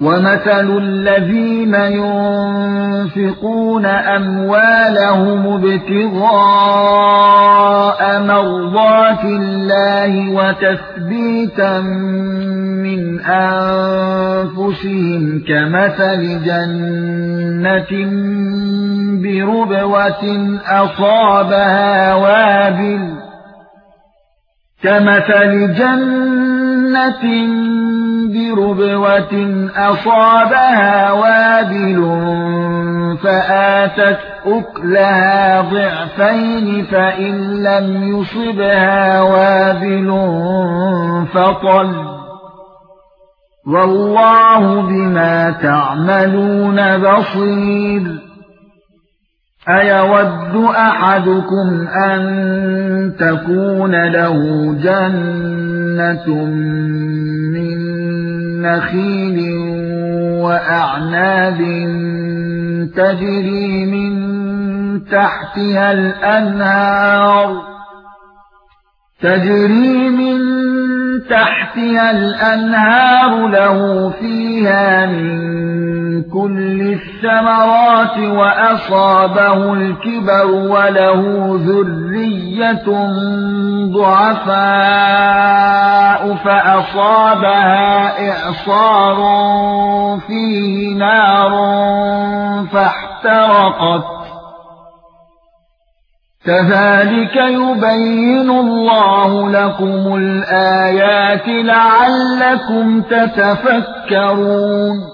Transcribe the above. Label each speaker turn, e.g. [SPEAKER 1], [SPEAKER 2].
[SPEAKER 1] وَمَثَلُ الَّذِينَ يُنفِقُونَ أَمْوَالَهُمْ ابْتِغَاءَ مَرْضَاتِ اللَّهِ وَتَثْبِيتًا مِنْ أَنفُسِهِمْ كَمَثَلِ جَنَّةٍ بِرُبْوَةٍ أَصَابَهَا وَابِلٌ كَمَثَلِ جَنَّةٍ بِرُبْوَةٍ أَصَابَهَا وَابِلٌ فَآتَتْ أُكْلَهَا ضِعْفَيْنِ فَإِن لَّمْ يُصِبْهَا وَابِلٌ فَطَلٌّ. وَاللَّهُ بِمَا تَعْمَلُونَ بَصِيرٌ. أيود أحدكم أن تكون له جنة من نخيل وأعناب تجري من تحتها الأنهار تجري من تحتها الأنهار له فيها من كل الثمرات وأصابه الكبر وله ذرية ضعفاء فأصابها إعصار فيه نار فاحترقت. كذلك يبين الله لكم الآيات لعلكم تتفكرون.